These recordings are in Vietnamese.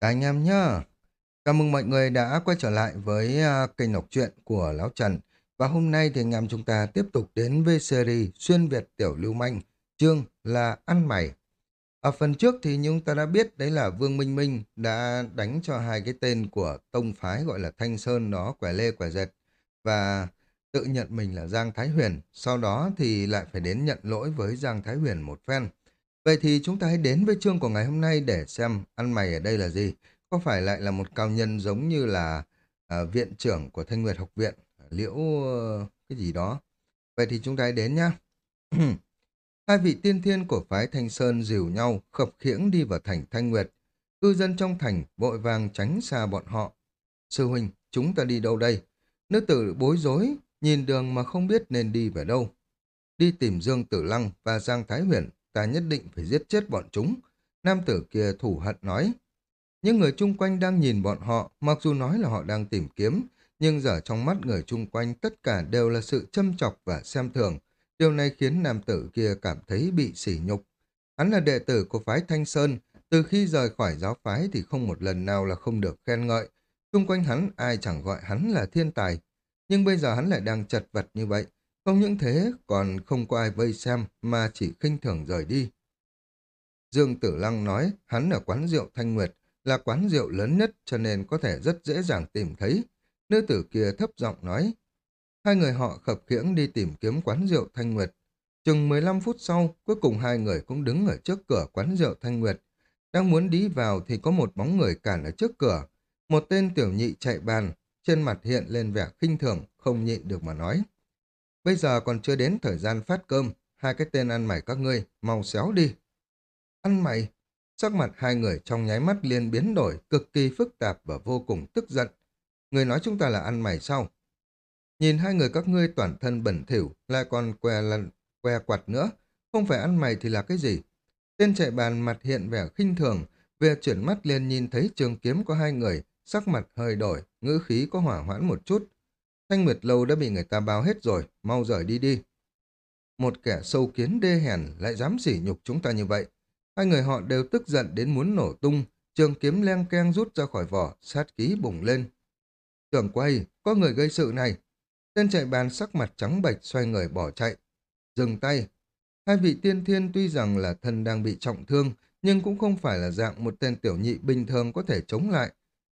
Các anh em nhá. Chào mừng mọi người đã quay trở lại với à, kênh đọc truyện của Lão Trần. Và hôm nay thì anh em chúng ta tiếp tục đến với series Xuyên Việt Tiểu Lưu Manh, chương là Ăn Mày. Ở phần trước thì chúng ta đã biết đấy là Vương Minh Minh đã đánh cho hai cái tên của tông phái gọi là Thanh Sơn đó, Quẻ Lê, Quẻ Dệt. Và tự nhận mình là Giang Thái Huyền. Sau đó thì lại phải đến nhận lỗi với Giang Thái Huyền một phen. Vậy thì chúng ta hãy đến với chương của ngày hôm nay để xem ăn mày ở đây là gì. Có phải lại là một cao nhân giống như là à, viện trưởng của Thanh Nguyệt học viện, à, liễu ờ, cái gì đó. Vậy thì chúng ta hãy đến nhá. Hai vị tiên thiên của phái Thanh Sơn dìu nhau, khập khiễng đi vào thành Thanh Nguyệt. Cư dân trong thành vội vàng tránh xa bọn họ. Sư huynh, chúng ta đi đâu đây? Nữ tử bối rối, nhìn đường mà không biết nên đi về đâu. Đi tìm Dương Tử Lăng và Giang Thái Huyền, ta nhất định phải giết chết bọn chúng. Nam tử kia thủ hận nói. Những người chung quanh đang nhìn bọn họ, mặc dù nói là họ đang tìm kiếm, nhưng giờ trong mắt người chung quanh tất cả đều là sự châm chọc và xem thường. Điều này khiến nam tử kia cảm thấy bị sỉ nhục. Hắn là đệ tử của phái Thanh Sơn, từ khi rời khỏi giáo phái thì không một lần nào là không được khen ngợi. Xung quanh hắn ai chẳng gọi hắn là thiên tài. Nhưng bây giờ hắn lại đang chật vật như vậy, không những thế, còn không có ai vây xem mà chỉ khinh thường rời đi. Dương Tử Lăng nói hắn ở quán rượu Thanh Nguyệt là quán rượu lớn nhất cho nên có thể rất dễ dàng tìm thấy. Nữ tử kia thấp giọng nói. Hai người họ khập khiễng đi tìm kiếm quán rượu Thanh Nguyệt. Chừng 15 phút sau, cuối cùng hai người cũng đứng ở trước cửa quán rượu Thanh Nguyệt. Đang muốn đi vào thì có một bóng người cản ở trước cửa. Một tên tiểu nhị chạy bàn, trên mặt hiện lên vẻ khinh thường, không nhịn được mà nói. Bây giờ còn chưa đến thời gian phát cơm, hai cái tên ăn mày các ngươi, mau xéo đi. Ăn mày? Sắc mặt hai người trong nháy mắt liền biến đổi, cực kỳ phức tạp và vô cùng tức giận. Người nói chúng ta là ăn mày sao? Nhìn hai người các ngươi toàn thân bẩn thỉu, lại còn què lần, què quạt nữa. Không phải ăn mày thì là cái gì? Tên chạy bàn mặt hiện vẻ khinh thường, về chuyển mắt liền nhìn thấy trường kiếm của hai người, sắc mặt hơi đổi, ngữ khí có hỏa hoãn một chút. Thanh Nguyệt Lâu đã bị người ta bao hết rồi, mau rời đi đi. Một kẻ sâu kiến đê hèn lại dám sỉ nhục chúng ta như vậy. Hai người họ đều tức giận đến muốn nổ tung, trường kiếm len keng rút ra khỏi vỏ, sát ký bùng lên. Trường quay, có người gây sự này. Tên chạy bàn sắc mặt trắng bệch xoay người bỏ chạy. Dừng tay. Hai vị tiên thiên tuy rằng là thân đang bị trọng thương, nhưng cũng không phải là dạng một tên tiểu nhị bình thường có thể chống lại.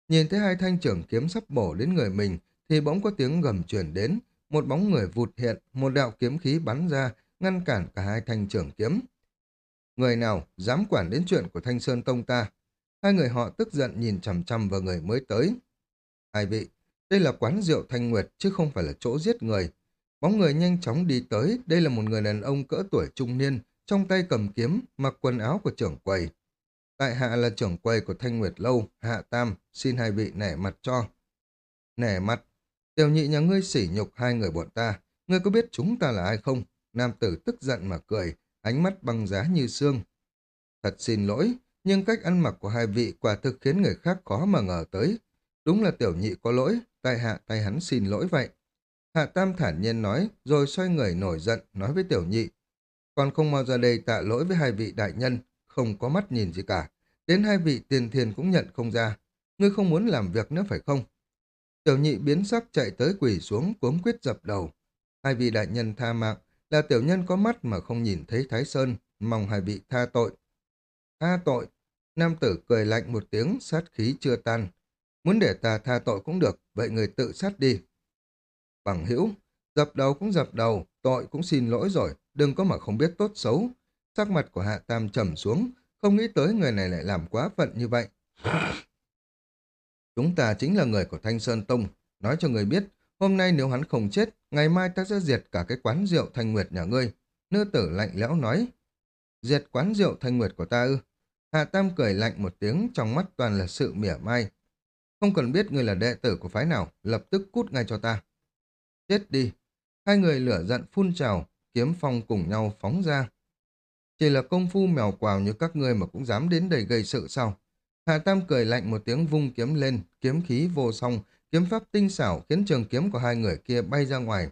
Nhìn thấy hai thanh trưởng kiếm sắp bổ đến người mình, thì bỗng có tiếng gầm chuyển đến, một bóng người vụt hiện, một đạo kiếm khí bắn ra, ngăn cản cả hai thanh trưởng kiếm. Người nào dám quản đến chuyện của Thanh Sơn Tông ta? Hai người họ tức giận nhìn chằm chằm vào người mới tới. Hai vị, đây là quán rượu Thanh Nguyệt chứ không phải là chỗ giết người. Bóng người nhanh chóng đi tới, đây là một người đàn ông cỡ tuổi trung niên, trong tay cầm kiếm, mặc quần áo của trưởng quầy. Tại hạ là trưởng quầy của Thanh Nguyệt Lâu, Hạ Tam, xin hai vị nể mặt cho. Nể mặt, Tiểu nhị nhà ngươi sỉ nhục hai người bọn ta, ngươi có biết chúng ta là ai không? Nam tử tức giận mà cười, ánh mắt băng giá như xương. Thật xin lỗi, nhưng cách ăn mặc của hai vị quả thực khiến người khác khó mà ngờ tới. Đúng là tiểu nhị có lỗi, tại hạ tay hắn xin lỗi vậy. Hạ Tam thản nhiên nói, rồi xoay người nổi giận, nói với tiểu nhị. Còn không mau ra đây tạ lỗi với hai vị đại nhân, không có mắt nhìn gì cả. Đến hai vị tiền thiền cũng nhận không ra. Ngươi không muốn làm việc nữa phải không? Tiểu nhị biến sắc chạy tới quỷ xuống cuống quyết dập đầu. Hai vị đại nhân tha mạng là tiểu nhân có mắt mà không nhìn thấy Thái Sơn, mong hai vị tha tội. Tha tội? Nam tử cười lạnh một tiếng, sát khí chưa tan. Muốn để ta tha tội cũng được, vậy người tự sát đi. Bằng hữu, dập đầu cũng dập đầu, tội cũng xin lỗi rồi, đừng có mà không biết tốt xấu. Sắc mặt của Hạ Tam trầm xuống, không nghĩ tới người này lại làm quá phận như vậy. Chúng ta chính là người của Thanh Sơn Tông. Nói cho người biết, hôm nay nếu hắn không chết, ngày mai ta sẽ diệt cả cái quán rượu Thanh Nguyệt nhà ngươi. Nữ tử lạnh lẽo nói. Diệt quán rượu Thanh Nguyệt của ta ư? Hạ Tam cười lạnh một tiếng, trong mắt toàn là sự mỉa mai. Không cần biết người là đệ tử của phái nào, lập tức cút ngay cho ta. Chết đi. Hai người lửa giận phun trào, kiếm phong cùng nhau phóng ra. Chỉ là công phu mèo quào như các ngươi mà cũng dám đến đây gây sự sao? Hạ Tam cười lạnh một tiếng vung kiếm lên, kiếm khí vô song, kiếm pháp tinh xảo khiến trường kiếm của hai người kia bay ra ngoài.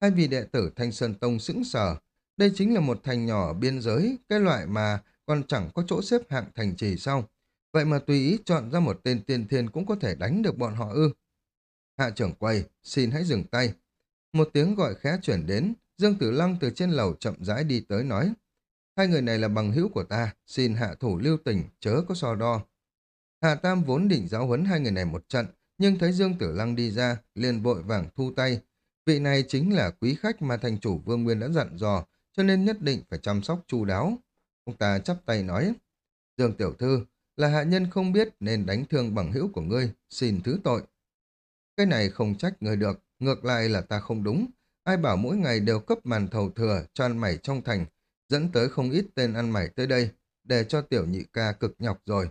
Hai vị đệ tử Thanh Sơn Tông sững sờ. Đây chính là một thành nhỏ ở biên giới, cái loại mà còn chẳng có chỗ xếp hạng thành trì sau. Vậy mà tùy ý chọn ra một tên tiên thiên cũng có thể đánh được bọn họ ư. Hạ trưởng quầy, xin hãy dừng tay. Một tiếng gọi khẽ chuyển đến, Dương Tử Lăng từ trên lầu chậm rãi đi tới nói. Hai người này là bằng hữu của ta, xin hạ thủ lưu tình, chớ có so đo. Hạ Tam vốn định giáo huấn hai người này một trận, nhưng thấy Dương Tử Lăng đi ra, liền vội vàng thu tay. Vị này chính là quý khách mà thành chủ Vương Nguyên đã dặn dò, cho nên nhất định phải chăm sóc chu đáo. Ông ta chắp tay nói, Dương Tiểu Thư, là hạ nhân không biết nên đánh thương bằng hữu của ngươi, xin thứ tội. Cái này không trách người được, ngược lại là ta không đúng. Ai bảo mỗi ngày đều cấp màn thầu thừa cho ăn mày trong thành, dẫn tới không ít tên ăn mày tới đây, để cho tiểu nhị ca cực nhọc rồi.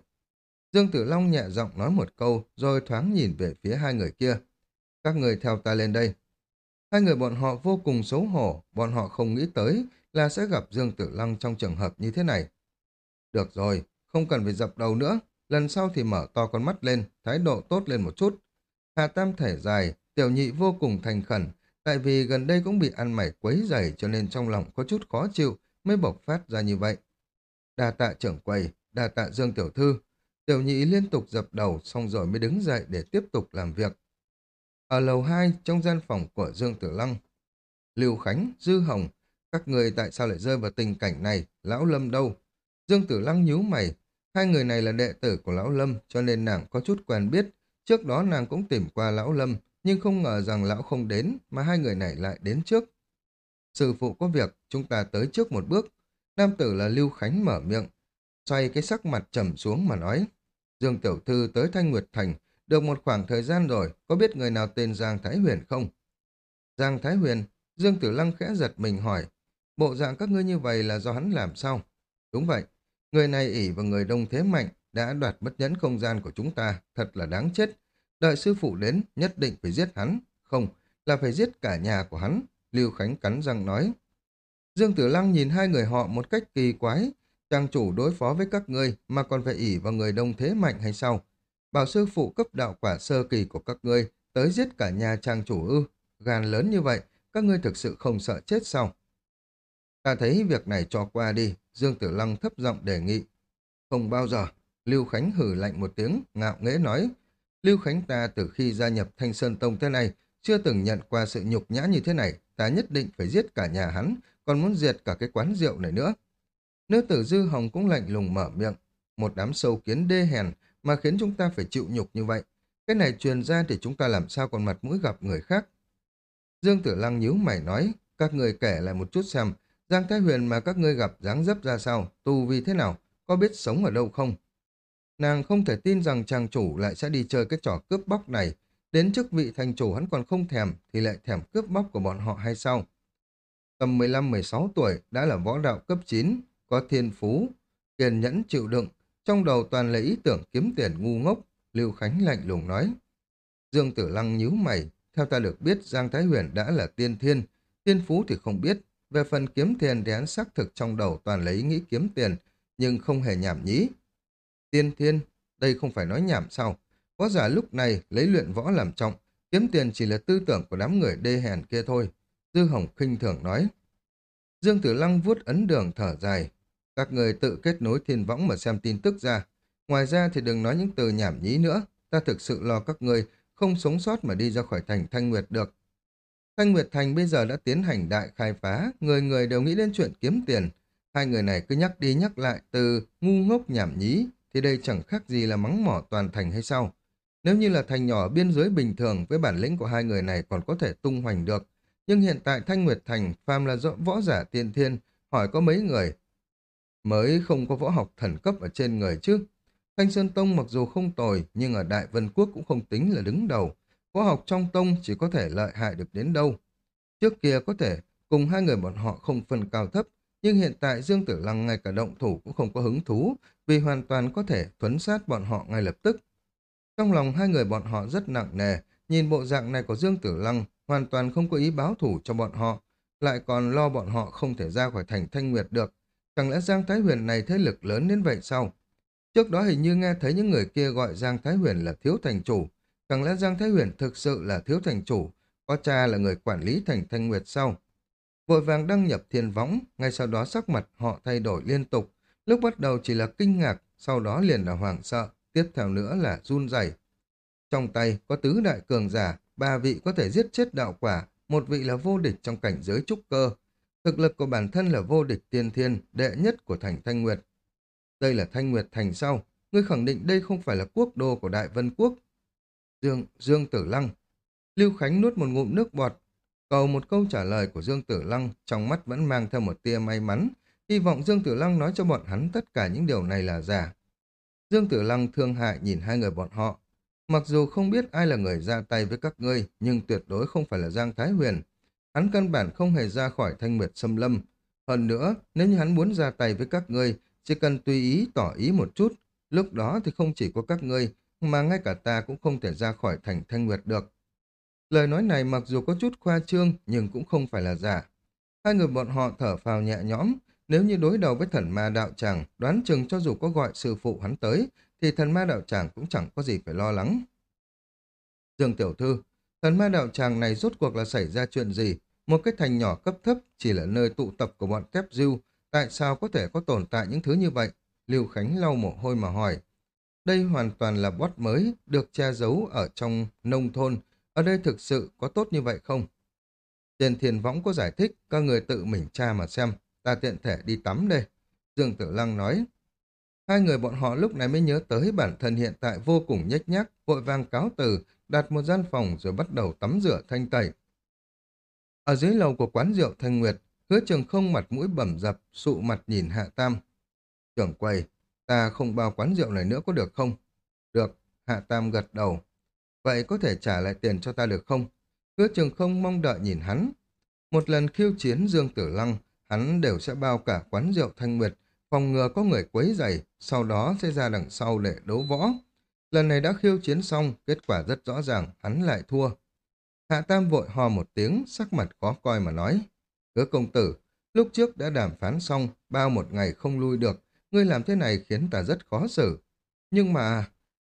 Dương Tử Long nhẹ giọng nói một câu, rồi thoáng nhìn về phía hai người kia. Các người theo ta lên đây. Hai người bọn họ vô cùng xấu hổ, bọn họ không nghĩ tới là sẽ gặp Dương Tử Lăng trong trường hợp như thế này. Được rồi, không cần phải dập đầu nữa, lần sau thì mở to con mắt lên, thái độ tốt lên một chút. Hà Tam thể dài, tiểu nhị vô cùng thành khẩn, tại vì gần đây cũng bị ăn mày quấy dày cho nên trong lòng có chút khó chịu mới bộc phát ra như vậy. Đa tạ trưởng quầy, đa tạ Dương Tiểu Thư, tiểu nhị liên tục dập đầu xong rồi mới đứng dậy để tiếp tục làm việc. Ở lầu 2, trong gian phòng của Dương Tử Lăng, Lưu Khánh, Dư Hồng, các người tại sao lại rơi vào tình cảnh này, Lão Lâm đâu? Dương Tử Lăng nhíu mày, hai người này là đệ tử của Lão Lâm cho nên nàng có chút quen biết. Trước đó nàng cũng tìm qua Lão Lâm, nhưng không ngờ rằng Lão không đến mà hai người này lại đến trước. Sư phụ có việc, chúng ta tới trước một bước. Nam tử là Lưu Khánh mở miệng, xoay cái sắc mặt trầm xuống mà nói. Dương Tiểu Thư tới Thanh Nguyệt Thành, được một khoảng thời gian rồi, có biết người nào tên Giang Thái Huyền không? Giang Thái Huyền, Dương Tử Lăng khẽ giật mình hỏi, bộ dạng các ngươi như vậy là do hắn làm sao? Đúng vậy, người này ỉ và người đông thế mạnh, đã đoạt bất nhẫn không gian của chúng ta, thật là đáng chết. Đợi sư phụ đến, nhất định phải giết hắn. Không, là phải giết cả nhà của hắn, Lưu Khánh cắn răng nói. Dương Tử Lăng nhìn hai người họ một cách kỳ quái, trang chủ đối phó với các ngươi mà còn phải ỉ vào người đông thế mạnh hay sao? Bảo sư phụ cấp đạo quả sơ kỳ của các ngươi tới giết cả nhà trang chủ ư. Gan lớn như vậy, các ngươi thực sự không sợ chết sao? Ta thấy việc này cho qua đi, Dương Tử Lăng thấp giọng đề nghị. Không bao giờ, Lưu Khánh hử lạnh một tiếng, ngạo nghễ nói. Lưu Khánh ta từ khi gia nhập Thanh Sơn Tông thế này, chưa từng nhận qua sự nhục nhã như thế này, ta nhất định phải giết cả nhà hắn, còn muốn diệt cả cái quán rượu này nữa. Nữ tử Dư Hồng cũng lạnh lùng mở miệng, một đám sâu kiến đê hèn mà khiến chúng ta phải chịu nhục như vậy. Cái này truyền ra thì chúng ta làm sao còn mặt mũi gặp người khác. Dương Tử Lăng nhíu mày nói, các người kể lại một chút xem, Giang Thái Huyền mà các ngươi gặp dáng dấp ra sao, tu vi thế nào, có biết sống ở đâu không? Nàng không thể tin rằng chàng chủ lại sẽ đi chơi cái trò cướp bóc này, đến chức vị thành chủ hắn còn không thèm thì lại thèm cướp bóc của bọn họ hay sao? Tầm 15-16 tuổi đã là võ đạo cấp 9, có thiên phú, kiên nhẫn chịu đựng, trong đầu toàn là ý tưởng kiếm tiền ngu ngốc, Lưu Khánh lạnh lùng nói. Dương Tử Lăng nhíu mày, theo ta được biết Giang Thái Huyền đã là tiên thiên, thiên phú thì không biết, về phần kiếm tiền thì hắn xác thực trong đầu toàn lấy nghĩ kiếm tiền, nhưng không hề nhảm nhí. Tiên thiên, đây không phải nói nhảm sao? Có giả lúc này lấy luyện võ làm trọng, kiếm tiền chỉ là tư tưởng của đám người đê hèn kia thôi. Dư Hồng khinh thường nói. Dương Tử Lăng vuốt ấn đường thở dài. Các người tự kết nối thiên võng mà xem tin tức ra. Ngoài ra thì đừng nói những từ nhảm nhí nữa. Ta thực sự lo các người không sống sót mà đi ra khỏi thành Thanh Nguyệt được. Thanh Nguyệt Thành bây giờ đã tiến hành đại khai phá, người người đều nghĩ đến chuyện kiếm tiền. Hai người này cứ nhắc đi nhắc lại từ ngu ngốc nhảm nhí, thì đây chẳng khác gì là mắng mỏ toàn thành hay sao. Nếu như là thành nhỏ biên giới bình thường với bản lĩnh của hai người này còn có thể tung hoành được, nhưng hiện tại Thanh Nguyệt Thành phàm là võ giả tiên thiên, hỏi có mấy người mới không có võ học thần cấp ở trên người chứ. Thanh Sơn Tông mặc dù không tồi, nhưng ở Đại Vân Quốc cũng không tính là đứng đầu. Võ học trong tông chỉ có thể lợi hại được đến đâu. Trước kia có thể cùng hai người bọn họ không phân cao thấp, nhưng hiện tại Dương Tử Lăng ngay cả động thủ cũng không có hứng thú, vì hoàn toàn có thể thuấn sát bọn họ ngay lập tức. Trong lòng hai người bọn họ rất nặng nề, nhìn bộ dạng này của Dương Tử Lăng hoàn toàn không có ý báo thủ cho bọn họ, lại còn lo bọn họ không thể ra khỏi thành Thanh Nguyệt được. Chẳng lẽ Giang Thái Huyền này thế lực lớn đến vậy sao? Trước đó hình như nghe thấy những người kia gọi Giang Thái Huyền là thiếu thành chủ. Chẳng lẽ Giang Thái Huyền thực sự là thiếu thành chủ, có cha là người quản lý thành Thanh Nguyệt sao? Vội vàng đăng nhập thiên võng, ngay sau đó sắc mặt họ thay đổi liên tục. Lúc bắt đầu chỉ là kinh ngạc, sau đó liền là hoảng sợ, tiếp theo nữa là run rẩy. Trong tay có tứ đại cường giả, ba vị có thể giết chết đạo quả, một vị là vô địch trong cảnh giới trúc cơ. Thực lực của bản thân là vô địch tiên thiên, đệ nhất của thành Thanh Nguyệt. Đây là Thanh Nguyệt thành sau, ngươi khẳng định đây không phải là quốc đô của Đại Vân Quốc. Dương, Dương Tử Lăng. Lưu Khánh nuốt một ngụm nước bọt, cầu một câu trả lời của Dương Tử Lăng, trong mắt vẫn mang theo một tia may mắn, hy vọng Dương Tử Lăng nói cho bọn hắn tất cả những điều này là giả. Dương Tử Lăng thương hại nhìn hai người bọn họ. Mặc dù không biết ai là người ra tay với các ngươi, nhưng tuyệt đối không phải là Giang Thái Huyền. Hắn căn bản không hề ra khỏi thanh nguyệt xâm lâm. Hơn nữa, nếu như hắn muốn ra tay với các ngươi, chỉ cần tùy ý tỏ ý một chút, lúc đó thì không chỉ có các ngươi, mà ngay cả ta cũng không thể ra khỏi thành thanh nguyệt được. Lời nói này mặc dù có chút khoa trương, nhưng cũng không phải là giả. Hai người bọn họ thở phào nhẹ nhõm, nếu như đối đầu với thần ma đạo tràng, đoán chừng cho dù có gọi sư phụ hắn tới, thì thần ma đạo tràng cũng chẳng có gì phải lo lắng. Dương Tiểu Thư, thần ma đạo tràng này rốt cuộc là xảy ra chuyện gì? Một cái thành nhỏ cấp thấp chỉ là nơi tụ tập của bọn tép diêu, tại sao có thể có tồn tại những thứ như vậy? Lưu Khánh lau mồ hôi mà hỏi. Đây hoàn toàn là bot mới, được che giấu ở trong nông thôn. Ở đây thực sự có tốt như vậy không? Trên thiền võng có giải thích, các người tự mình tra mà xem ta tiện thể đi tắm đây. Dương Tử Lăng nói. Hai người bọn họ lúc này mới nhớ tới bản thân hiện tại vô cùng nhếch nhác, vội vàng cáo từ, đặt một gian phòng rồi bắt đầu tắm rửa thanh tẩy. Ở dưới lầu của quán rượu Thanh Nguyệt, hứa trường không mặt mũi bẩm dập, sụ mặt nhìn Hạ Tam. Trưởng quầy, ta không bao quán rượu này nữa có được không? Được, Hạ Tam gật đầu. Vậy có thể trả lại tiền cho ta được không? Hứa trường không mong đợi nhìn hắn. Một lần khiêu chiến Dương Tử Lăng, hắn đều sẽ bao cả quán rượu thanh nguyệt, phòng ngừa có người quấy rầy, sau đó sẽ ra đằng sau để đấu võ. Lần này đã khiêu chiến xong, kết quả rất rõ ràng, hắn lại thua. Hạ Tam vội hò một tiếng, sắc mặt khó coi mà nói. Hứa công tử, lúc trước đã đàm phán xong, bao một ngày không lui được, ngươi làm thế này khiến ta rất khó xử. Nhưng mà,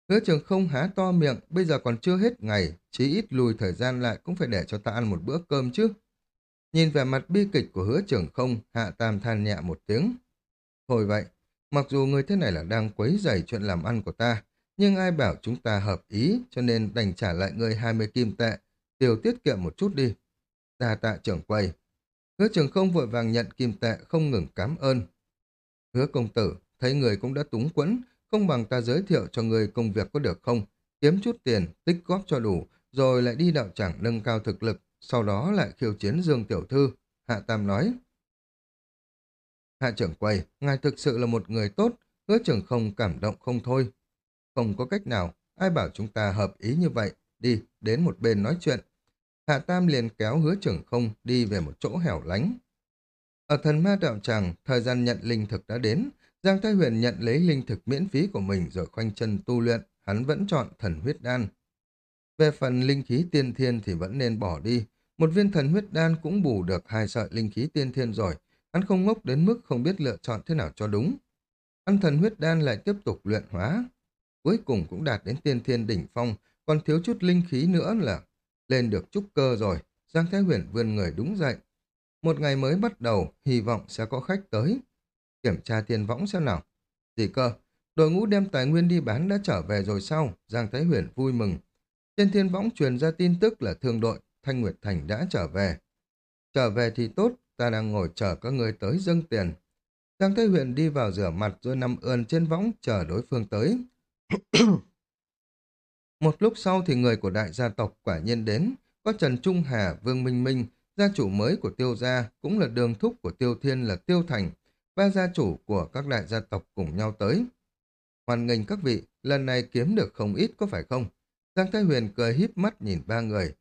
hứa trường không há to miệng, bây giờ còn chưa hết ngày, chỉ ít lùi thời gian lại cũng phải để cho ta ăn một bữa cơm chứ. Nhìn vẻ mặt bi kịch của hứa trưởng không, hạ tam than nhẹ một tiếng. Thôi vậy, mặc dù người thế này là đang quấy rầy chuyện làm ăn của ta, nhưng ai bảo chúng ta hợp ý cho nên đành trả lại người 20 kim tệ, tiêu tiết kiệm một chút đi. Đà tạ trưởng quầy. Hứa trưởng không vội vàng nhận kim tệ không ngừng cảm ơn. Hứa công tử, thấy người cũng đã túng quẫn, không bằng ta giới thiệu cho người công việc có được không? Kiếm chút tiền, tích góp cho đủ, rồi lại đi đạo trảng nâng cao thực lực, sau đó lại khiêu chiến Dương Tiểu Thư. Hạ Tam nói. Hạ trưởng quầy, ngài thực sự là một người tốt, hứa trưởng không cảm động không thôi. Không có cách nào, ai bảo chúng ta hợp ý như vậy, đi, đến một bên nói chuyện. Hạ Tam liền kéo hứa trưởng không đi về một chỗ hẻo lánh. Ở thần ma đạo tràng, thời gian nhận linh thực đã đến, Giang Thái Huyền nhận lấy linh thực miễn phí của mình rồi khoanh chân tu luyện, hắn vẫn chọn thần huyết đan. Về phần linh khí tiên thiên thì vẫn nên bỏ đi, một viên thần huyết đan cũng bù được hai sợi linh khí tiên thiên rồi, hắn không ngốc đến mức không biết lựa chọn thế nào cho đúng. Ăn thần huyết đan lại tiếp tục luyện hóa, cuối cùng cũng đạt đến tiên thiên đỉnh phong, còn thiếu chút linh khí nữa là lên được trúc cơ rồi. Giang Thái Huyền vươn người đúng dậy. Một ngày mới bắt đầu, hy vọng sẽ có khách tới. Kiểm tra tiền võng xem nào. Gì cơ? Đội ngũ đem tài nguyên đi bán đã trở về rồi sao? Giang Thái Huyền vui mừng. Trên thiên võng truyền ra tin tức là thương đội Thanh Nguyệt Thành đã trở về. Trở về thì tốt, ta đang ngồi chờ các người tới dâng tiền. Giang Thái Huyền đi vào rửa mặt rồi nằm ườn trên võng chờ đối phương tới. Một lúc sau thì người của đại gia tộc quả nhiên đến, có Trần Trung Hà, Vương Minh Minh, gia chủ mới của Tiêu Gia, cũng là đường thúc của Tiêu Thiên là Tiêu Thành, ba gia chủ của các đại gia tộc cùng nhau tới. Hoàn nghênh các vị, lần này kiếm được không ít có phải không? Giang Thái Huyền cười híp mắt nhìn ba người.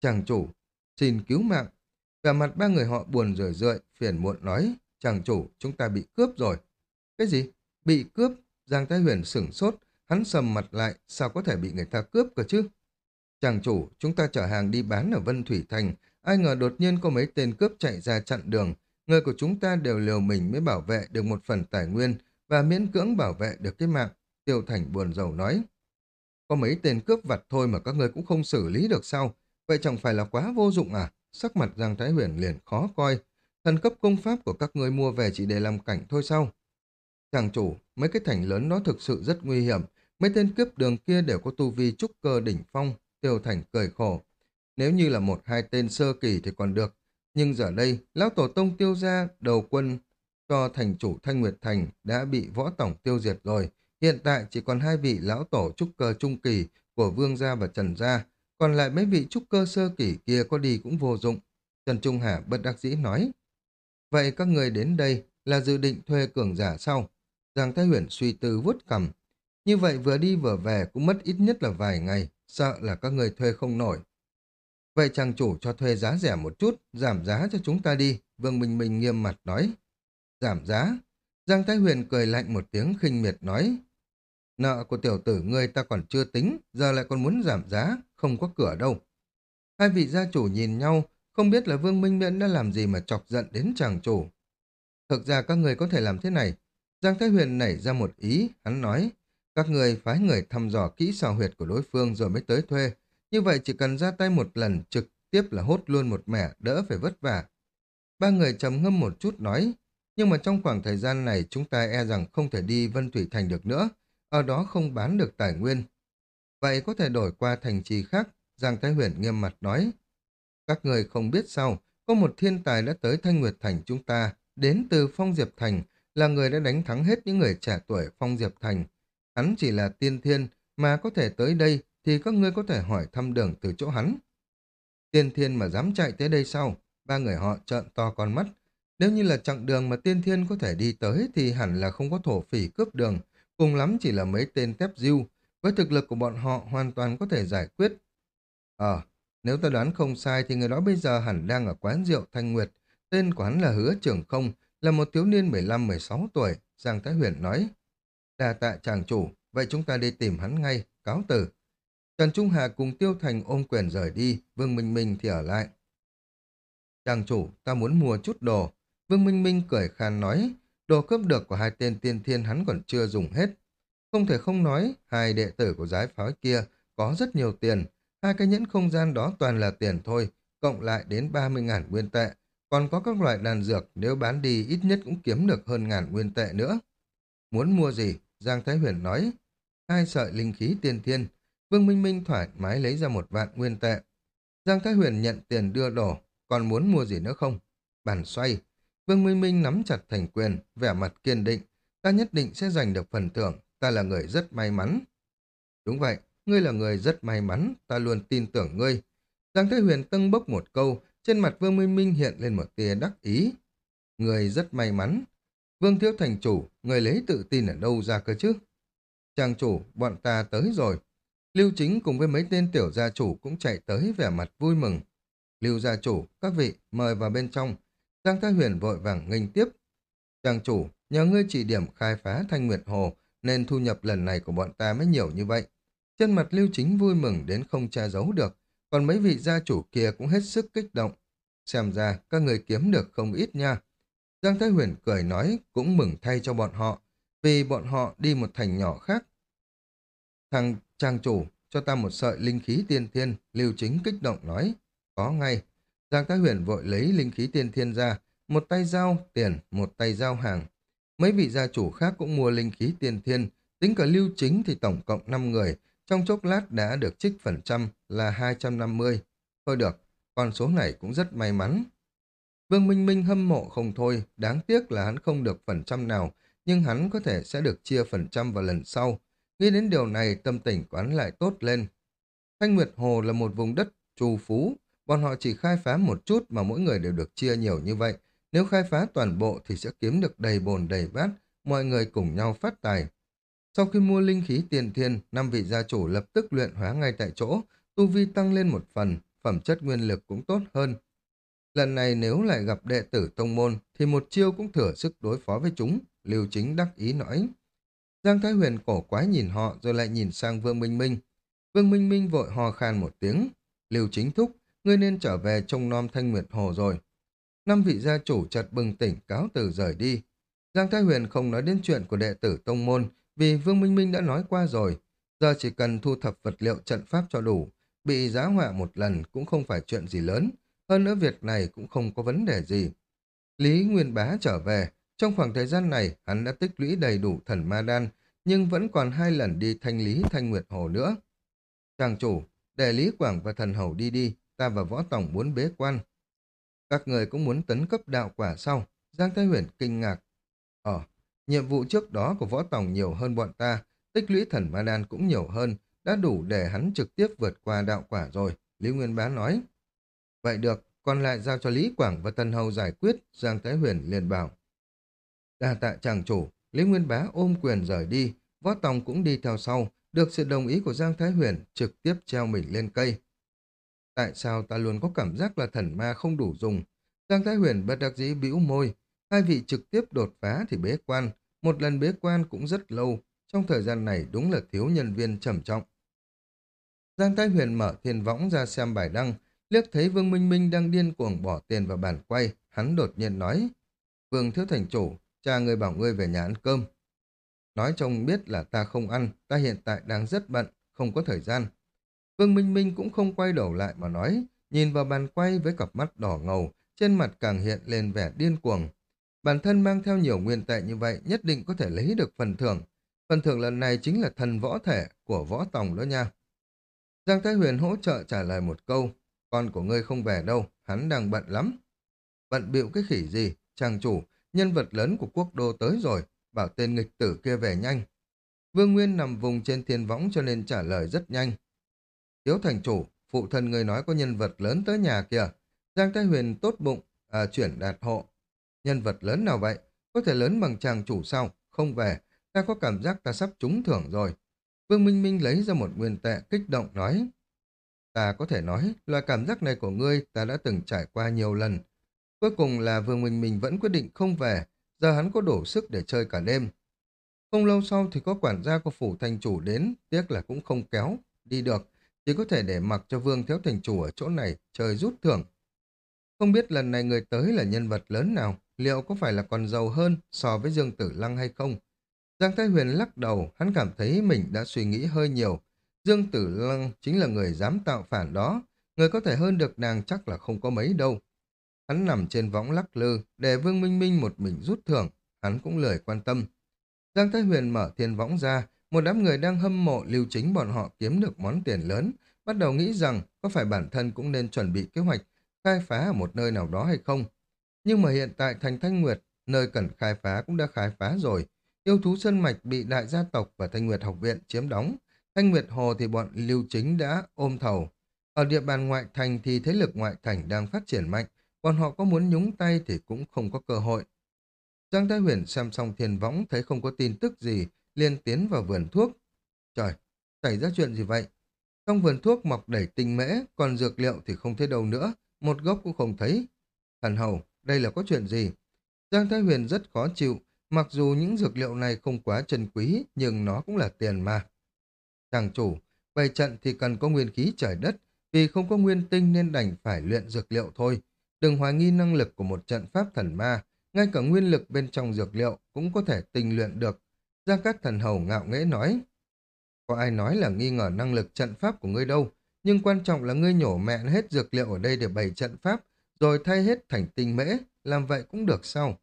Chàng chủ, xin cứu mạng. Cả mặt ba người họ buồn rười rượi, phiền muộn nói, chàng chủ, chúng ta bị cướp rồi. Cái gì? Bị cướp? Giang Thái Huyền sửng sốt, hắn sầm mặt lại, sao có thể bị người ta cướp cơ chứ? Chàng chủ, chúng ta chở hàng đi bán ở Vân Thủy Thành, ai ngờ đột nhiên có mấy tên cướp chạy ra chặn đường. Người của chúng ta đều liều mình mới bảo vệ được một phần tài nguyên và miễn cưỡng bảo vệ được cái mạng. Tiêu Thành buồn rầu nói. Có mấy tên cướp vặt thôi mà các người cũng không xử lý được sao? Vậy chẳng phải là quá vô dụng à? Sắc mặt Giang Thái Huyền liền khó coi. Thần cấp công pháp của các người mua về chỉ để làm cảnh thôi sao? Chàng chủ, mấy cái thành lớn đó thực sự rất nguy hiểm. Mấy tên cướp đường kia đều có tu vi trúc cơ đỉnh phong, tiêu thành cười khổ. Nếu như là một hai tên sơ kỳ thì còn được. Nhưng giờ đây, lão tổ tông tiêu gia đầu quân cho thành chủ Thanh Nguyệt Thành đã bị võ tổng tiêu diệt rồi. Hiện tại chỉ còn hai vị lão tổ trúc cơ trung kỳ của Vương Gia và Trần Gia, còn lại mấy vị trúc cơ sơ kỷ kia có đi cũng vô dụng. Trần Trung Hà bất đắc dĩ nói. Vậy các người đến đây là dự định thuê cường giả sau? Giang Thái Huyền suy tư vuốt cầm. Như vậy vừa đi vừa về cũng mất ít nhất là vài ngày, sợ là các người thuê không nổi. Vậy chàng chủ cho thuê giá rẻ một chút, giảm giá cho chúng ta đi, Vương Minh Minh nghiêm mặt nói. Giảm giá? Giang Thái Huyền cười lạnh một tiếng khinh miệt nói. Nợ của tiểu tử ngươi ta còn chưa tính, giờ lại còn muốn giảm giá, không có cửa đâu. Hai vị gia chủ nhìn nhau, không biết là Vương Minh Miễn đã làm gì mà chọc giận đến chàng chủ. Thực ra các người có thể làm thế này. Giang Thái Huyền nảy ra một ý, hắn nói, các người phái người thăm dò kỹ xào huyệt của đối phương rồi mới tới thuê. Như vậy chỉ cần ra tay một lần trực tiếp là hốt luôn một mẻ, đỡ phải vất vả. Ba người trầm ngâm một chút nói, nhưng mà trong khoảng thời gian này chúng ta e rằng không thể đi Vân Thủy Thành được nữa, ở đó không bán được tài nguyên. Vậy có thể đổi qua thành trì khác, Giang Thái Huyền nghiêm mặt nói. Các người không biết sao, có một thiên tài đã tới Thanh Nguyệt Thành chúng ta, đến từ Phong Diệp Thành, là người đã đánh thắng hết những người trẻ tuổi Phong Diệp Thành. Hắn chỉ là tiên thiên, mà có thể tới đây thì các ngươi có thể hỏi thăm đường từ chỗ hắn. Tiên thiên mà dám chạy tới đây sau Ba người họ trợn to con mắt. Nếu như là chặng đường mà tiên thiên có thể đi tới thì hẳn là không có thổ phỉ cướp đường, cùng lắm chỉ là mấy tên tép diêu. Với thực lực của bọn họ hoàn toàn có thể giải quyết. Ờ, nếu ta đoán không sai thì người đó bây giờ hẳn đang ở quán rượu Thanh Nguyệt. Tên của hắn là Hứa Trường Không, là một thiếu niên 15-16 tuổi, Giang Thái Huyền nói. Đà tạ chàng chủ, vậy chúng ta đi tìm hắn ngay, cáo từ. Trần Trung Hà cùng Tiêu Thành ôm quyền rời đi, Vương Minh Minh thì ở lại. Chàng chủ, ta muốn mua chút đồ. Vương Minh Minh cười khan nói, đồ cướp được của hai tên tiên thiên hắn còn chưa dùng hết. Không thể không nói, hai đệ tử của giái pháo kia có rất nhiều tiền. Hai cái nhẫn không gian đó toàn là tiền thôi, cộng lại đến 30.000 nguyên tệ. Còn có các loại đàn dược, nếu bán đi ít nhất cũng kiếm được hơn ngàn nguyên tệ nữa. Muốn mua gì? Giang Thái Huyền nói. Hai sợi linh khí tiên thiên. Vương Minh Minh thoải mái lấy ra một vạn nguyên tệ. Giang Thái Huyền nhận tiền đưa đổ, còn muốn mua gì nữa không? Bàn xoay. Vương Minh Minh nắm chặt thành quyền, vẻ mặt kiên định. Ta nhất định sẽ giành được phần thưởng, ta là người rất may mắn. Đúng vậy, ngươi là người rất may mắn, ta luôn tin tưởng ngươi. Giang Thế Huyền tâng bốc một câu, trên mặt Vương Minh Minh hiện lên một tia đắc ý. Người rất may mắn. Vương Thiếu Thành Chủ, người lấy tự tin ở đâu ra cơ chứ? Chàng chủ, bọn ta tới rồi. Lưu Chính cùng với mấy tên tiểu gia chủ cũng chạy tới vẻ mặt vui mừng. Lưu gia chủ, các vị, mời vào bên trong. Giang Thái Huyền vội vàng nghênh tiếp. Chàng chủ, nhờ ngươi chỉ điểm khai phá Thanh Nguyệt Hồ, nên thu nhập lần này của bọn ta mới nhiều như vậy. Trên mặt Lưu Chính vui mừng đến không che giấu được, còn mấy vị gia chủ kia cũng hết sức kích động. Xem ra các người kiếm được không ít nha. Giang Thái Huyền cười nói cũng mừng thay cho bọn họ, vì bọn họ đi một thành nhỏ khác. Thằng trang chủ cho ta một sợi linh khí tiên thiên, Lưu Chính kích động nói, có ngay. Giang Thái Huyền vội lấy linh khí tiên thiên ra, một tay giao tiền, một tay giao hàng. Mấy vị gia chủ khác cũng mua linh khí tiên thiên, tính cả Lưu Chính thì tổng cộng 5 người, trong chốc lát đã được trích phần trăm là 250. Thôi được, con số này cũng rất may mắn. Vương Minh Minh hâm mộ không thôi, đáng tiếc là hắn không được phần trăm nào, nhưng hắn có thể sẽ được chia phần trăm vào lần sau. Nghĩ đến điều này, tâm tình của hắn lại tốt lên. Thanh Nguyệt Hồ là một vùng đất trù phú, bọn họ chỉ khai phá một chút mà mỗi người đều được chia nhiều như vậy. Nếu khai phá toàn bộ thì sẽ kiếm được đầy bồn đầy bát, mọi người cùng nhau phát tài. Sau khi mua linh khí tiền thiên, năm vị gia chủ lập tức luyện hóa ngay tại chỗ, tu vi tăng lên một phần, phẩm chất nguyên lực cũng tốt hơn. Lần này nếu lại gặp đệ tử tông môn, thì một chiêu cũng thừa sức đối phó với chúng, Lưu Chính đắc ý nói. Giang Thái Huyền cổ quái nhìn họ rồi lại nhìn sang Vương Minh Minh. Vương Minh Minh vội hò khan một tiếng. Lưu Chính thúc, ngươi nên trở về trông nom Thanh Nguyệt Hồ rồi. Năm vị gia chủ chợt bừng tỉnh cáo từ rời đi. Giang Thái Huyền không nói đến chuyện của đệ tử tông môn, vì Vương Minh Minh đã nói qua rồi. Giờ chỉ cần thu thập vật liệu trận pháp cho đủ, bị giá họa một lần cũng không phải chuyện gì lớn. Hơn nữa việc này cũng không có vấn đề gì. Lý Nguyên Bá trở về, Trong khoảng thời gian này, hắn đã tích lũy đầy đủ thần ma đan, nhưng vẫn còn hai lần đi thanh lý thanh nguyệt hồ nữa. Chàng chủ, để Lý Quảng và thần hầu đi đi, ta và võ tổng muốn bế quan. Các người cũng muốn tấn cấp đạo quả sau. Giang Thái Huyền kinh ngạc. Ờ, nhiệm vụ trước đó của võ tổng nhiều hơn bọn ta, tích lũy thần ma đan cũng nhiều hơn, đã đủ để hắn trực tiếp vượt qua đạo quả rồi, Lý Nguyên Bá nói. Vậy được, còn lại giao cho Lý Quảng và Tân Hầu giải quyết, Giang Thái Huyền liền bảo. Đa tạ chàng chủ, Lý Nguyên Bá ôm quyền rời đi, võ tòng cũng đi theo sau, được sự đồng ý của Giang Thái Huyền trực tiếp treo mình lên cây. Tại sao ta luôn có cảm giác là thần ma không đủ dùng? Giang Thái Huyền bất đắc dĩ bĩu môi, hai vị trực tiếp đột phá thì bế quan, một lần bế quan cũng rất lâu, trong thời gian này đúng là thiếu nhân viên trầm trọng. Giang Thái Huyền mở thiên võng ra xem bài đăng, liếc thấy Vương Minh Minh đang điên cuồng bỏ tiền vào bàn quay, hắn đột nhiên nói, Vương Thiếu Thành Chủ, cha người bảo ngươi về nhà ăn cơm. Nói chồng biết là ta không ăn, ta hiện tại đang rất bận, không có thời gian. Vương Minh Minh cũng không quay đầu lại mà nói, nhìn vào bàn quay với cặp mắt đỏ ngầu, trên mặt càng hiện lên vẻ điên cuồng. Bản thân mang theo nhiều nguyên tệ như vậy nhất định có thể lấy được phần thưởng. Phần thưởng lần này chính là thần võ thể của võ tòng đó nha. Giang Thái Huyền hỗ trợ trả lời một câu, con của ngươi không về đâu, hắn đang bận lắm. Bận bịu cái khỉ gì, chàng chủ, nhân vật lớn của quốc đô tới rồi, bảo tên nghịch tử kia về nhanh. Vương Nguyên nằm vùng trên thiên võng cho nên trả lời rất nhanh. Tiếu thành chủ, phụ thân người nói có nhân vật lớn tới nhà kìa. Giang Thái Huyền tốt bụng, à, chuyển đạt hộ. Nhân vật lớn nào vậy? Có thể lớn bằng chàng chủ sao? Không về, ta có cảm giác ta sắp trúng thưởng rồi. Vương Minh Minh lấy ra một nguyên tệ kích động nói. Ta có thể nói, loại cảm giác này của ngươi ta đã từng trải qua nhiều lần. Cuối cùng là Vương Minh Minh vẫn quyết định không về, giờ hắn có đủ sức để chơi cả đêm. Không lâu sau thì có quản gia của phủ thành chủ đến, tiếc là cũng không kéo, đi được, chỉ có thể để mặc cho Vương Thiếu Thành Chủ ở chỗ này chơi rút thưởng. Không biết lần này người tới là nhân vật lớn nào, liệu có phải là còn giàu hơn so với Dương Tử Lăng hay không? Giang Thái Huyền lắc đầu, hắn cảm thấy mình đã suy nghĩ hơi nhiều. Dương Tử Lăng chính là người dám tạo phản đó, người có thể hơn được nàng chắc là không có mấy đâu. Hắn nằm trên võng lắc lư, để Vương Minh Minh một mình rút thưởng, hắn cũng lười quan tâm. Giang Thái Huyền mở thiên võng ra, một đám người đang hâm mộ lưu chính bọn họ kiếm được món tiền lớn, bắt đầu nghĩ rằng có phải bản thân cũng nên chuẩn bị kế hoạch khai phá ở một nơi nào đó hay không. Nhưng mà hiện tại thành Thanh Nguyệt, nơi cần khai phá cũng đã khai phá rồi. Yêu thú sân mạch bị đại gia tộc và Thanh Nguyệt học viện chiếm đóng. Thanh Nguyệt Hồ thì bọn lưu chính đã ôm thầu. Ở địa bàn ngoại thành thì thế lực ngoại thành đang phát triển mạnh, bọn họ có muốn nhúng tay thì cũng không có cơ hội. Giang Thái Huyền xem xong thiên võng thấy không có tin tức gì, liền tiến vào vườn thuốc. Trời, xảy ra chuyện gì vậy? Trong vườn thuốc mọc đầy tinh mễ, còn dược liệu thì không thấy đâu nữa, một gốc cũng không thấy. Thần hầu, đây là có chuyện gì? Giang Thái Huyền rất khó chịu, mặc dù những dược liệu này không quá trân quý, nhưng nó cũng là tiền mà. Chàng chủ, bày trận thì cần có nguyên khí trời đất, vì không có nguyên tinh nên đành phải luyện dược liệu thôi. Đừng hoài nghi năng lực của một trận pháp thần ma, ngay cả nguyên lực bên trong dược liệu cũng có thể tinh luyện được. Giang Cát Thần Hầu ngạo nghễ nói. Có ai nói là nghi ngờ năng lực trận pháp của ngươi đâu, nhưng quan trọng là ngươi nhổ mẹ hết dược liệu ở đây để bày trận pháp, rồi thay hết thành tinh mễ, làm vậy cũng được sao?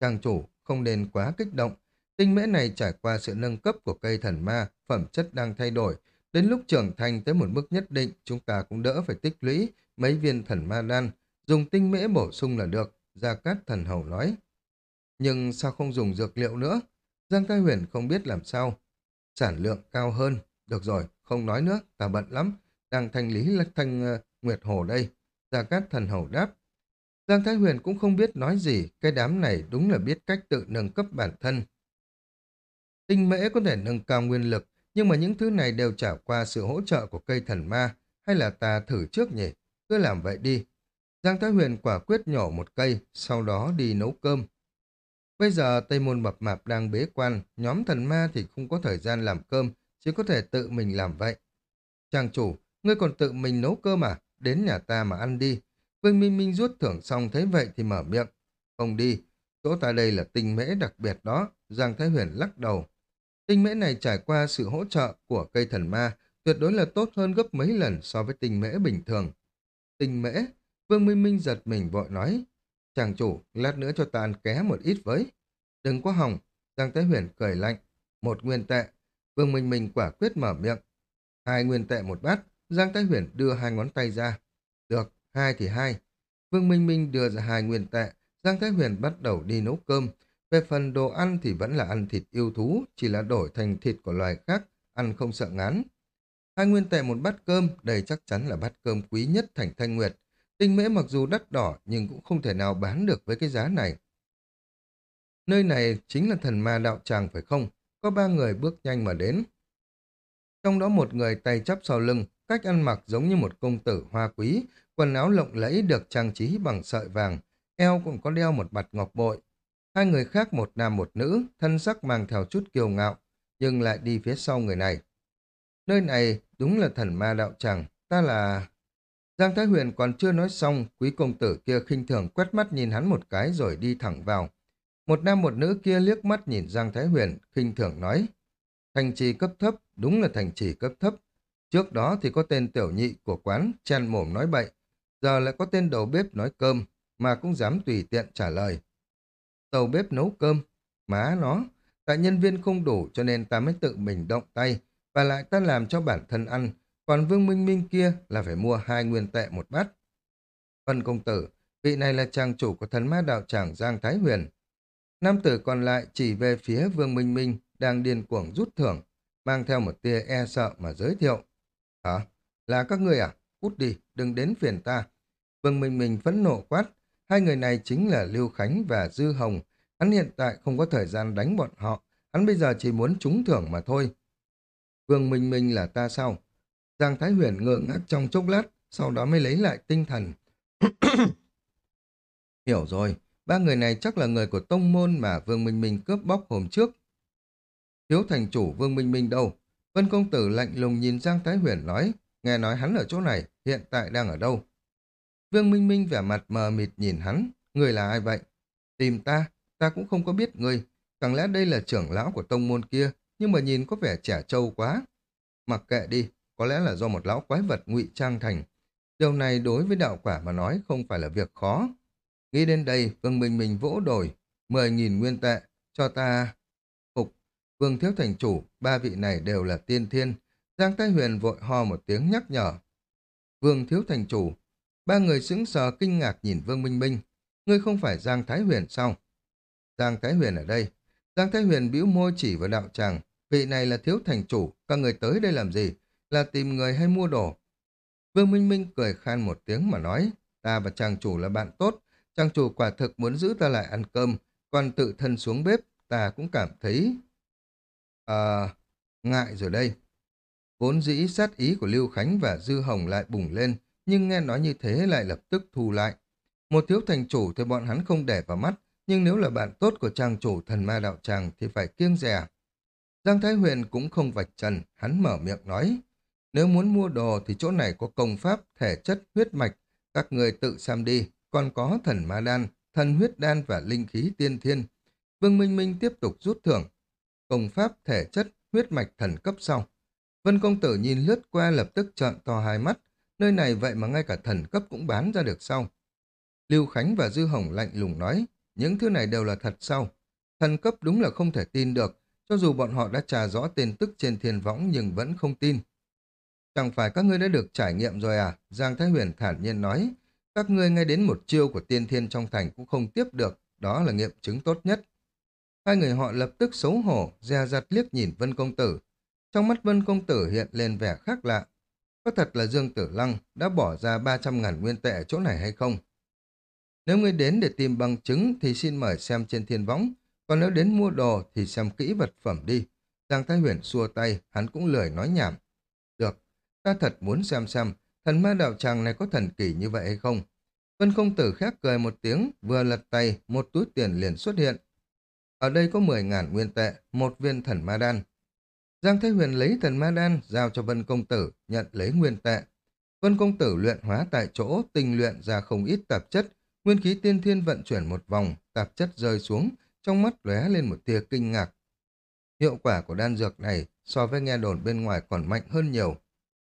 Trang chủ không nên quá kích động, tinh mễ này trải qua sự nâng cấp của cây thần ma, phẩm chất đang thay đổi, đến lúc trưởng thành tới một mức nhất định, chúng ta cũng đỡ phải tích lũy mấy viên thần ma đan, dùng tinh mễ bổ sung là được, Gia Cát Thần Hầu nói. Nhưng sao không dùng dược liệu nữa? Giang Thái Huyền không biết làm sao. Sản lượng cao hơn. Được rồi, không nói nữa, ta bận lắm. Đang thanh lý là thanh uh, Nguyệt Hồ đây. Gia Cát Thần Hầu đáp. Giang Thái Huyền cũng không biết nói gì, cái đám này đúng là biết cách tự nâng cấp bản thân. Tinh mễ có thể nâng cao nguyên lực, nhưng mà những thứ này đều trả qua sự hỗ trợ của cây thần ma, hay là ta thử trước nhỉ? Cứ làm vậy đi. Giang Thái Huyền quả quyết nhổ một cây, sau đó đi nấu cơm. Bây giờ Tây Môn Mập Mạp đang bế quan, nhóm thần ma thì không có thời gian làm cơm, chỉ có thể tự mình làm vậy. Chàng chủ, ngươi còn tự mình nấu cơm à? Đến nhà ta mà ăn đi. Vương Minh Minh rút thưởng xong thấy vậy thì mở miệng. Không đi, chỗ ta đây là tinh mễ đặc biệt đó. Giang Thái Huyền lắc đầu. Tinh mễ này trải qua sự hỗ trợ của cây thần ma, tuyệt đối là tốt hơn gấp mấy lần so với tinh mễ bình thường. Tinh mễ, Vương Minh Minh giật mình vội nói chàng chủ, lát nữa cho ta ăn ké một ít với. Đừng có hỏng, Giang Thái Huyền cười lạnh. Một nguyên tệ, Vương Minh Minh quả quyết mở miệng. Hai nguyên tệ một bát, Giang Thái Huyền đưa hai ngón tay ra. Được, hai thì hai. Vương Minh Minh đưa ra hai nguyên tệ, Giang Thái Huyền bắt đầu đi nấu cơm. Về phần đồ ăn thì vẫn là ăn thịt yêu thú, chỉ là đổi thành thịt của loài khác, ăn không sợ ngán. Hai nguyên tệ một bát cơm, đây chắc chắn là bát cơm quý nhất thành Thanh Nguyệt. Tinh mễ mặc dù đắt đỏ nhưng cũng không thể nào bán được với cái giá này. Nơi này chính là thần ma đạo tràng phải không? Có ba người bước nhanh mà đến. Trong đó một người tay chắp sau lưng, cách ăn mặc giống như một công tử hoa quý, quần áo lộng lẫy được trang trí bằng sợi vàng, eo cũng có đeo một bạch ngọc bội. Hai người khác một nam một nữ, thân sắc mang theo chút kiêu ngạo, nhưng lại đi phía sau người này. Nơi này đúng là thần ma đạo tràng, ta là... Giang Thái Huyền còn chưa nói xong, quý công tử kia khinh thường quét mắt nhìn hắn một cái rồi đi thẳng vào. Một nam một nữ kia liếc mắt nhìn Giang Thái Huyền, khinh thường nói. Thành trì cấp thấp, đúng là thành trì cấp thấp. Trước đó thì có tên tiểu nhị của quán, chen mồm nói bậy. Giờ lại có tên đầu bếp nói cơm, mà cũng dám tùy tiện trả lời. Đầu bếp nấu cơm, má nó, tại nhân viên không đủ cho nên ta mới tự mình động tay, và lại ta làm cho bản thân ăn, còn Vương Minh Minh kia là phải mua hai nguyên tệ một bát. Vân công tử, vị này là trang chủ của thần ma đạo tràng Giang Thái Huyền. Nam tử còn lại chỉ về phía Vương Minh Minh đang điên cuồng rút thưởng, mang theo một tia e sợ mà giới thiệu. Hả? Là các người à? Cút đi, đừng đến phiền ta. Vương Minh Minh phẫn nộ quát. Hai người này chính là Lưu Khánh và Dư Hồng. Hắn hiện tại không có thời gian đánh bọn họ. Hắn bây giờ chỉ muốn trúng thưởng mà thôi. Vương Minh Minh là ta sao? Giang Thái Huyền ngượng ngác trong chốc lát, sau đó mới lấy lại tinh thần. Hiểu rồi, ba người này chắc là người của tông môn mà Vương Minh Minh cướp bóc hôm trước. Thiếu thành chủ Vương Minh Minh đâu? Vân công tử lạnh lùng nhìn Giang Thái Huyền nói, nghe nói hắn ở chỗ này, hiện tại đang ở đâu? Vương Minh Minh vẻ mặt mờ mịt nhìn hắn, người là ai vậy? Tìm ta, ta cũng không có biết người, chẳng lẽ đây là trưởng lão của tông môn kia, nhưng mà nhìn có vẻ trẻ trâu quá. Mặc kệ đi, có lẽ là do một lão quái vật ngụy trang thành. Điều này đối với đạo quả mà nói không phải là việc khó. Nghĩ đến đây, Vương Minh Minh vỗ đổi, 10.000 nguyên tệ, cho ta... Phục, Vương Thiếu Thành Chủ, ba vị này đều là tiên thiên. Giang Thái Huyền vội ho một tiếng nhắc nhở. Vương Thiếu Thành Chủ, ba người sững sờ kinh ngạc nhìn Vương Minh Minh. Ngươi không phải Giang Thái Huyền sao? Giang Thái Huyền ở đây. Giang Thái Huyền bĩu môi chỉ vào đạo tràng. Vị này là Thiếu Thành Chủ, các người tới đây làm gì? Là tìm người hay mua đồ? Vương Minh Minh cười khan một tiếng mà nói, ta và chàng chủ là bạn tốt, chàng chủ quả thực muốn giữ ta lại ăn cơm, còn tự thân xuống bếp, ta cũng cảm thấy... À, ngại rồi đây. Vốn dĩ sát ý của Lưu Khánh và Dư Hồng lại bùng lên, nhưng nghe nói như thế lại lập tức thu lại. Một thiếu thành chủ thì bọn hắn không để vào mắt, nhưng nếu là bạn tốt của trang chủ thần ma đạo tràng thì phải kiêng rẻ. Giang Thái Huyền cũng không vạch trần, hắn mở miệng nói. Nếu muốn mua đồ thì chỗ này có công pháp, thể chất, huyết mạch, các người tự xem đi, còn có thần ma đan, thần huyết đan và linh khí tiên thiên. Vương Minh Minh tiếp tục rút thưởng. Công pháp, thể chất, huyết mạch thần cấp sau. Vân công tử nhìn lướt qua lập tức trợn to hai mắt, nơi này vậy mà ngay cả thần cấp cũng bán ra được sau. Lưu Khánh và Dư Hồng lạnh lùng nói, những thứ này đều là thật sau. Thần cấp đúng là không thể tin được, cho dù bọn họ đã trà rõ tin tức trên thiên võng nhưng vẫn không tin. Chẳng phải các ngươi đã được trải nghiệm rồi à? Giang Thái Huyền thản nhiên nói. Các ngươi nghe đến một chiêu của tiên thiên trong thành cũng không tiếp được. Đó là nghiệm chứng tốt nhất. Hai người họ lập tức xấu hổ, dè dặt liếc nhìn Vân Công Tử. Trong mắt Vân Công Tử hiện lên vẻ khác lạ. Có thật là Dương Tử Lăng đã bỏ ra 300 ngàn nguyên tệ ở chỗ này hay không? Nếu ngươi đến để tìm bằng chứng thì xin mời xem trên thiên võng. Còn nếu đến mua đồ thì xem kỹ vật phẩm đi. Giang Thái Huyền xua tay, hắn cũng lười nói nhảm. Ta thật muốn xem xem thần ma đạo tràng này có thần kỳ như vậy hay không. Vân công tử khác cười một tiếng, vừa lật tay, một túi tiền liền xuất hiện. Ở đây có 10.000 nguyên tệ, một viên thần ma đan. Giang Thái Huyền lấy thần ma đan, giao cho Vân công tử, nhận lấy nguyên tệ. Vân công tử luyện hóa tại chỗ, tinh luyện ra không ít tạp chất, nguyên khí tiên thiên vận chuyển một vòng, tạp chất rơi xuống, trong mắt lóe lên một tia kinh ngạc. Hiệu quả của đan dược này so với nghe đồn bên ngoài còn mạnh hơn nhiều.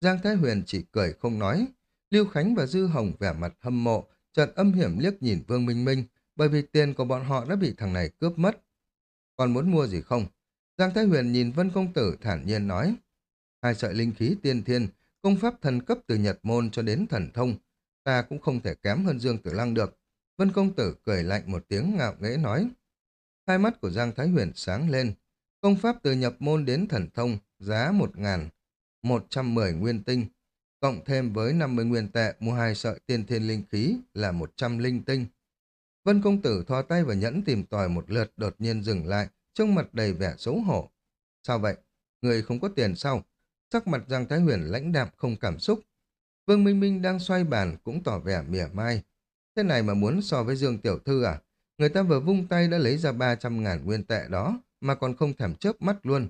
Giang Thái Huyền chỉ cười không nói. Lưu Khánh và Dư Hồng vẻ mặt hâm mộ, chợt âm hiểm liếc nhìn Vương Minh Minh, bởi vì tiền của bọn họ đã bị thằng này cướp mất. Còn muốn mua gì không? Giang Thái Huyền nhìn Vân Công Tử thản nhiên nói. Hai sợi linh khí tiên thiên, công pháp thần cấp từ Nhật Môn cho đến thần thông, ta cũng không thể kém hơn Dương Tử Lăng được. Vân Công Tử cười lạnh một tiếng ngạo nghễ nói. Hai mắt của Giang Thái Huyền sáng lên. Công pháp từ nhập môn đến thần thông, giá một ngàn, một trăm mười nguyên tinh, cộng thêm với 50 nguyên tệ mua hai sợi tiên thiên linh khí là 100 linh tinh. Vân công tử thò tay và nhẫn tìm tòi một lượt đột nhiên dừng lại, trông mặt đầy vẻ xấu hổ. Sao vậy? Người không có tiền sao? Sắc mặt Giang Thái Huyền lãnh đạm không cảm xúc. Vương Minh Minh đang xoay bàn cũng tỏ vẻ mỉa mai. Thế này mà muốn so với Dương Tiểu Thư à? Người ta vừa vung tay đã lấy ra 300 ngàn nguyên tệ đó, mà còn không thèm chớp mắt luôn.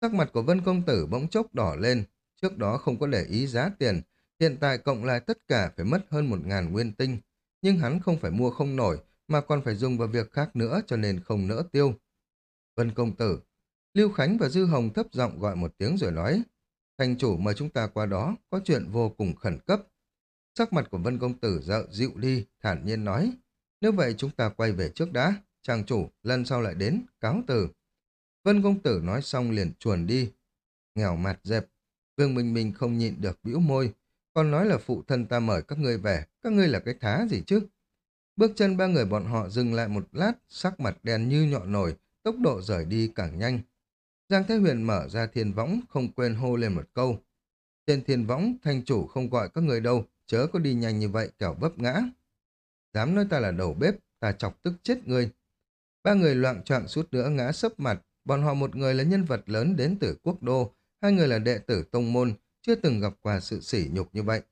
Sắc mặt của Vân Công Tử bỗng chốc đỏ lên, trước đó không có để ý giá tiền, hiện tại cộng lại tất cả phải mất hơn một ngàn nguyên tinh, nhưng hắn không phải mua không nổi, mà còn phải dùng vào việc khác nữa cho nên không nỡ tiêu. Vân Công Tử, Lưu Khánh và Dư Hồng thấp giọng gọi một tiếng rồi nói, thành chủ mời chúng ta qua đó, có chuyện vô cùng khẩn cấp. Sắc mặt của Vân Công Tử dợ dịu đi, thản nhiên nói, nếu vậy chúng ta quay về trước đã, chàng chủ, lần sau lại đến, cáo từ. Vân Công Tử nói xong liền chuồn đi, nghèo mặt dẹp, Vương Minh Minh không nhịn được bĩu môi, còn nói là phụ thân ta mời các ngươi về, các ngươi là cái thá gì chứ? Bước chân ba người bọn họ dừng lại một lát, sắc mặt đen như nhọn nổi, tốc độ rời đi càng nhanh. Giang Thái Huyền mở ra thiên võng, không quên hô lên một câu. Trên thiên võng, thanh chủ không gọi các người đâu, chớ có đi nhanh như vậy kẻo vấp ngã. Dám nói ta là đầu bếp, ta chọc tức chết người Ba người loạn trọng suốt nữa ngã sấp mặt, bọn họ một người là nhân vật lớn đến từ quốc đô, hai người là đệ tử tông môn, chưa từng gặp qua sự sỉ nhục như vậy.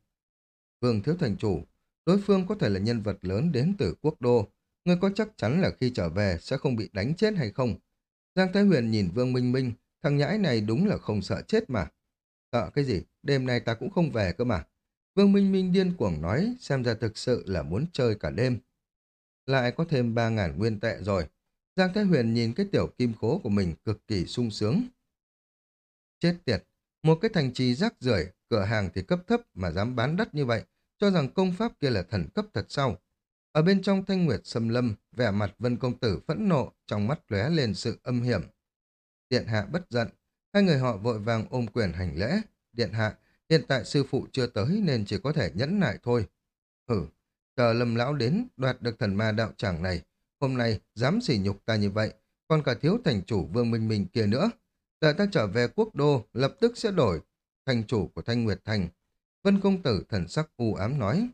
Vương Thiếu Thành Chủ, đối phương có thể là nhân vật lớn đến từ quốc đô, người có chắc chắn là khi trở về sẽ không bị đánh chết hay không? Giang Thái Huyền nhìn Vương Minh Minh, thằng nhãi này đúng là không sợ chết mà. Sợ cái gì, đêm nay ta cũng không về cơ mà. Vương Minh Minh điên cuồng nói, xem ra thực sự là muốn chơi cả đêm. Lại có thêm ba ngàn nguyên tệ rồi. Giang Thái Huyền nhìn cái tiểu kim khố của mình cực kỳ sung sướng. Chết tiệt, một cái thành trì rác rưởi, cửa hàng thì cấp thấp mà dám bán đắt như vậy, cho rằng công pháp kia là thần cấp thật sao. Ở bên trong thanh nguyệt xâm lâm, vẻ mặt vân công tử phẫn nộ, trong mắt lóe lên sự âm hiểm. Điện hạ bất giận, hai người họ vội vàng ôm quyền hành lễ. Điện hạ, hiện tại sư phụ chưa tới nên chỉ có thể nhẫn nại thôi. Hử, chờ lâm lão đến đoạt được thần ma đạo tràng này. Hôm nay dám sỉ nhục ta như vậy, còn cả thiếu thành chủ vương minh minh kia nữa. Đợi ta trở về quốc đô, lập tức sẽ đổi thành chủ của Thanh Nguyệt Thành. Vân công tử thần sắc u ám nói,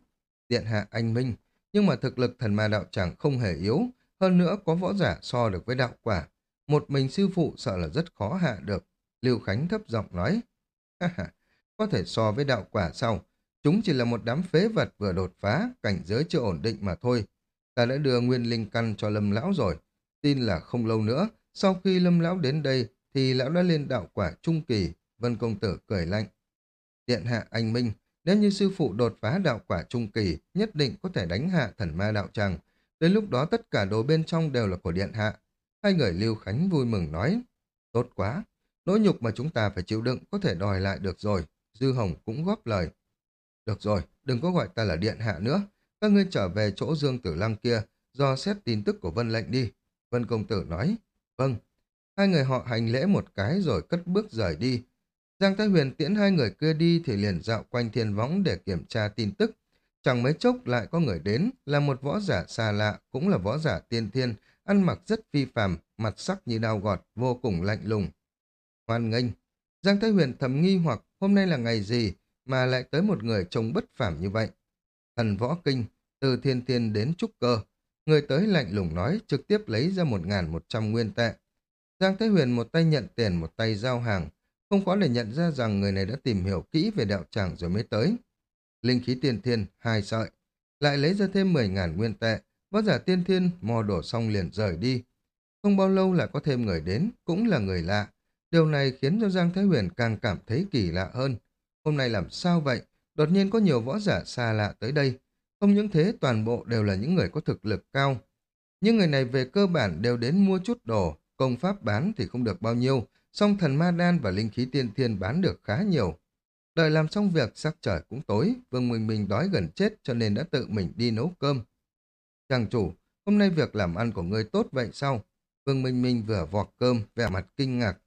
điện hạ anh minh, nhưng mà thực lực thần ma đạo chẳng không hề yếu, hơn nữa có võ giả so được với đạo quả. Một mình sư phụ sợ là rất khó hạ được. Lưu Khánh thấp giọng nói, ha ha, có thể so với đạo quả sao? Chúng chỉ là một đám phế vật vừa đột phá, cảnh giới chưa ổn định mà thôi. Ta đã đưa nguyên linh căn cho lâm lão rồi. Tin là không lâu nữa, sau khi lâm lão đến đây, thì lão đã lên đạo quả trung kỳ, Vân Công Tử cười lạnh. Điện hạ anh Minh, nếu như sư phụ đột phá đạo quả trung kỳ, nhất định có thể đánh hạ thần ma đạo tràng. Đến lúc đó tất cả đồ bên trong đều là của điện hạ. Hai người Lưu Khánh vui mừng nói. Tốt quá, nỗi nhục mà chúng ta phải chịu đựng có thể đòi lại được rồi. Dư Hồng cũng góp lời. Được rồi, đừng có gọi ta là điện hạ nữa. Các ngươi trở về chỗ Dương Tử Lăng kia, do xét tin tức của Vân lệnh đi. Vân Công Tử nói. Vâng, Hai người họ hành lễ một cái rồi cất bước rời đi. Giang Thái Huyền tiễn hai người kia đi thì liền dạo quanh thiên võng để kiểm tra tin tức. Chẳng mấy chốc lại có người đến, là một võ giả xa lạ, cũng là võ giả tiên thiên, ăn mặc rất phi phàm, mặt sắc như đao gọt, vô cùng lạnh lùng. Hoan nghênh. Giang Thái Huyền thầm nghi hoặc hôm nay là ngày gì mà lại tới một người trông bất phàm như vậy. Thần võ kinh, từ thiên thiên đến trúc cơ. Người tới lạnh lùng nói trực tiếp lấy ra một một trăm nguyên tệ. Giang Thế Huyền một tay nhận tiền, một tay giao hàng. Không khó để nhận ra rằng người này đã tìm hiểu kỹ về đạo tràng rồi mới tới. Linh khí tiên thiên, hai sợi. Lại lấy ra thêm 10.000 nguyên tệ. Võ giả tiên thiên mò đổ xong liền rời đi. Không bao lâu lại có thêm người đến, cũng là người lạ. Điều này khiến cho Giang Thái Huyền càng cảm thấy kỳ lạ hơn. Hôm nay làm sao vậy? Đột nhiên có nhiều võ giả xa lạ tới đây. Không những thế toàn bộ đều là những người có thực lực cao. Những người này về cơ bản đều đến mua chút đồ, Công pháp bán thì không được bao nhiêu, song thần ma đan và linh khí tiên thiên bán được khá nhiều. Đợi làm xong việc, sắc trời cũng tối, Vương Minh Minh đói gần chết cho nên đã tự mình đi nấu cơm. Chàng chủ, hôm nay việc làm ăn của ngươi tốt vậy sao? Vương Minh Minh vừa vọt cơm, vẻ mặt kinh ngạc.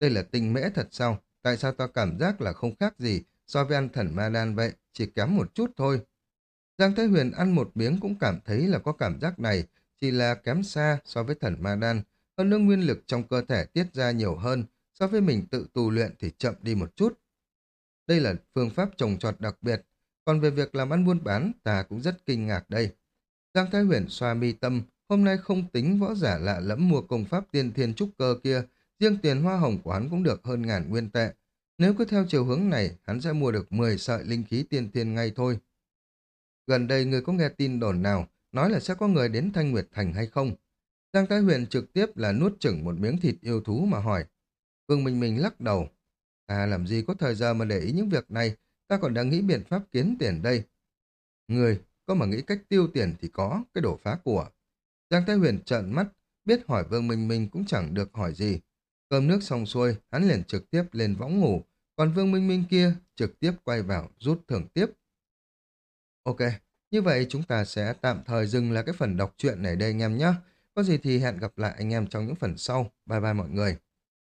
Đây là tinh mẽ thật sao? Tại sao ta cảm giác là không khác gì so với ăn thần ma đan vậy, chỉ kém một chút thôi. Giang Thái Huyền ăn một miếng cũng cảm thấy là có cảm giác này, chỉ là kém xa so với thần ma đan. Hơn nữa nguyên lực trong cơ thể tiết ra nhiều hơn, so với mình tự tu luyện thì chậm đi một chút. Đây là phương pháp trồng trọt đặc biệt, còn về việc làm ăn buôn bán, ta cũng rất kinh ngạc đây. Giang Thái Huyền xoa mi tâm, hôm nay không tính võ giả lạ lẫm mua công pháp tiên thiên trúc cơ kia, riêng tiền hoa hồng của hắn cũng được hơn ngàn nguyên tệ. Nếu cứ theo chiều hướng này, hắn sẽ mua được 10 sợi linh khí tiên thiên ngay thôi. Gần đây người có nghe tin đồn nào nói là sẽ có người đến Thanh Nguyệt Thành hay không? Giang Thái Huyền trực tiếp là nuốt chửng một miếng thịt yêu thú mà hỏi. Vương Minh Minh lắc đầu. Ta làm gì có thời giờ mà để ý những việc này, ta còn đang nghĩ biện pháp kiếm tiền đây. Người, có mà nghĩ cách tiêu tiền thì có, cái đổ phá của. Giang Thái Huyền trợn mắt, biết hỏi Vương Minh Minh cũng chẳng được hỏi gì. Cơm nước xong xuôi, hắn liền trực tiếp lên võng ngủ, còn Vương Minh Minh kia trực tiếp quay vào rút thưởng tiếp. Ok, như vậy chúng ta sẽ tạm thời dừng là cái phần đọc truyện này đây anh em nhé. Có gì thì hẹn gặp lại anh em trong những phần sau. Bye bye mọi người.